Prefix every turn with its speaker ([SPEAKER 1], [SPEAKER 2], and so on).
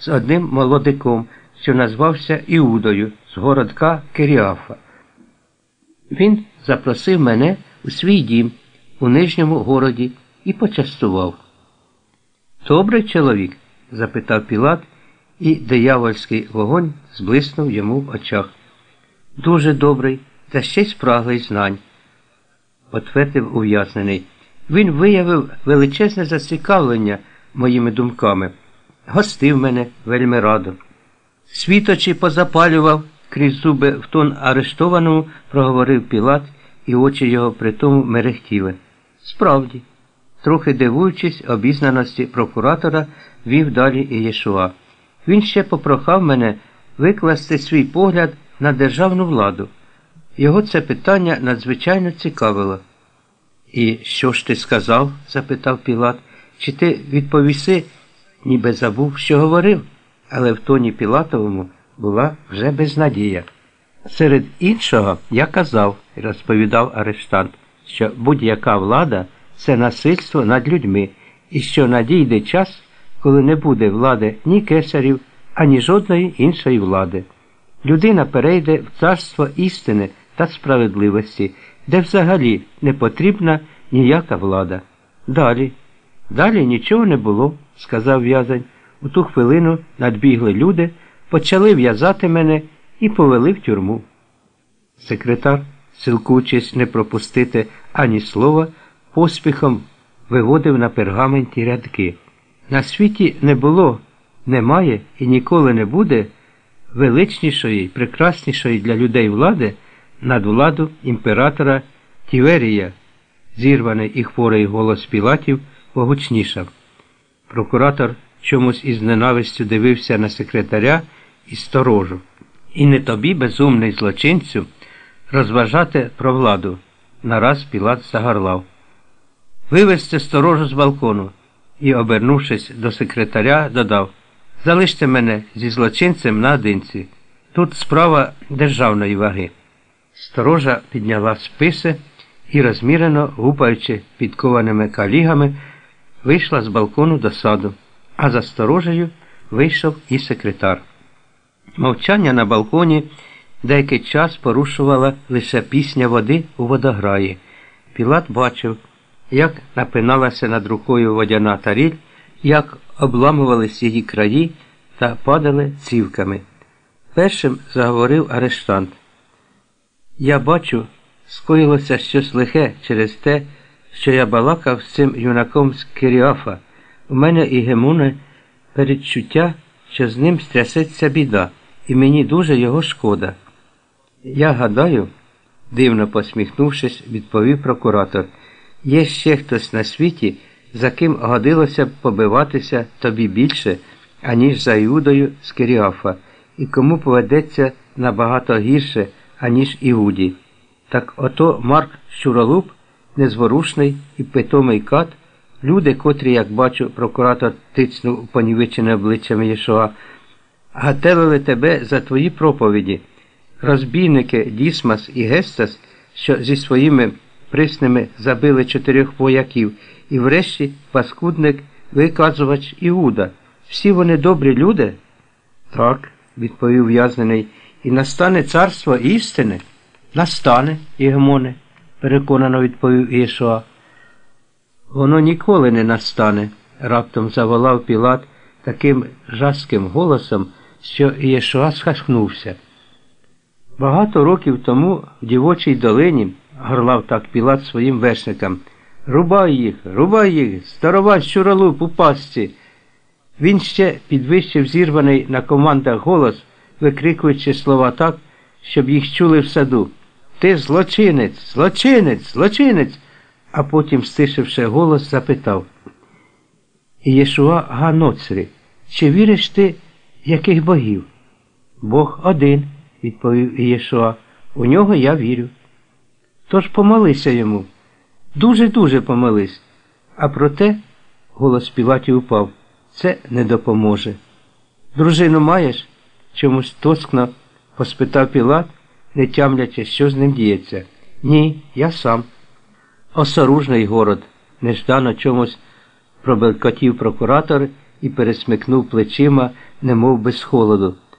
[SPEAKER 1] з одним молодиком, що назвався Іудою з городка Киріафа. Він запросив мене у свій дім у нижньому городі і почастував. Добрий чоловік? запитав Пілат, і диявольський вогонь зблиснув йому в очах. Дуже добрий, та ще й спраглий знань, потвердив ув'язнений. Він виявив величезне зацікавлення моїми думками, гостив мене вельми радо. Світочі позапалював крізь зуби в тон арештованому, проговорив Пілат, і очі його при тому мерехтіли. Справді, трохи дивуючись обізнаності прокуратора, вів далі Єшуа. Він ще попрохав мене викласти свій погляд на державну владу. Його це питання надзвичайно цікавило. І що ж ти сказав? запитав Пілат. Чи ти відповіси, ніби забув, що говорив? Але в тоні Пілатовому була вже безнадія. Серед іншого я казав, розповідав арештант, що будь-яка влада це насильство над людьми, і що надійде час, коли не буде влади ні кесарів, ані жодної іншої влади. Людина перейде в царство істини та справедливості, де взагалі не потрібна ніяка влада. Далі, далі нічого не було, сказав в'язень. У ту хвилину надбігли люди, почали в'язати мене і повели в тюрму. Секретар, силкуючись не пропустити ані слова, поспіхом виводив на пергаменті рядки. На світі не було, немає і ніколи не буде величнішої, прекраснішої для людей влади над владу імператора Тіверія, зірваний і хворий голос Пілатів погучнішав. Прокуратор чомусь із ненавистю дивився на секретаря і сторожу. І не тобі, безумний злочинцю, розважати про владу. Нараз Пілат загорлав. Вивезти сторожу з балкону і, обернувшись до секретаря, додав Залиште мене зі злочинцем наодинці. Тут справа державної ваги. Сторожа підняла списи і, розмірено, гупаючи підкованими калігами, вийшла з балкону до саду, а за сторожею вийшов і секретар. Мовчання на балконі деякий час порушувала лише пісня води у водограї. Пілат бачив, як напиналася над рукою водяна таріль, як обламувались її краї та падали цівками. Першим заговорив арештант. Я бачу, скоїлося щось лихе через те, що я балакав з цим юнаком з Киріафа. У мене і гемуне передчуття, що з ним стрясеться біда, і мені дуже його шкода. Я гадаю, дивно посміхнувшись, відповів прокуратор, є ще хтось на світі, за ким годилося б побиватися тобі більше, аніж за Іудою з Киріафа, і кому поведеться набагато гірше, аніж Іуді. Так ото Марк Щуролуб, незворушний і питомий кат, люди, котрі, як бачу, прокуратор тицнув понівечене обличчям Єшуа, гателили тебе за твої проповіді. Розбійники Дісмас і Гестас, що зі своїми присними забили чотирьох вояків, і врешті паскудник, виказувач Іуда. Всі вони добрі люди? Так, відповів в'язнений, і настане царство істини. Настане, Єгмоне, переконано відповів Ішуа. Воно ніколи не настане, раптом заволав Пілат таким жаским голосом, що Єшуа схахнувся. Багато років тому в дівочій долині горлав так Пілат своїм вершникам. Рубай їх, рубай їх, старова щуролуп у пастці. Він ще підвищив зірваний на командах голос, викрикуючи слова так, щоб їх чули в саду. Ти злочинець, злочинець, злочинець. А потім, стишивши голос, запитав Єшуа Ганоцрі, чи віриш ти яких богів? Бог один, відповів Єшуа. У нього я вірю. Тож помолися йому. Дуже-дуже помолись. А проте, голос Пілаті упав, це не допоможе. Дружину маєш? чомусь тоскно поспитав Пілат, не тямлячи, що з ним діється. Ні, я сам. Осоружний город, неждано чомусь пробелкотів прокуратор і пересмикнув плечима, немов без холоду.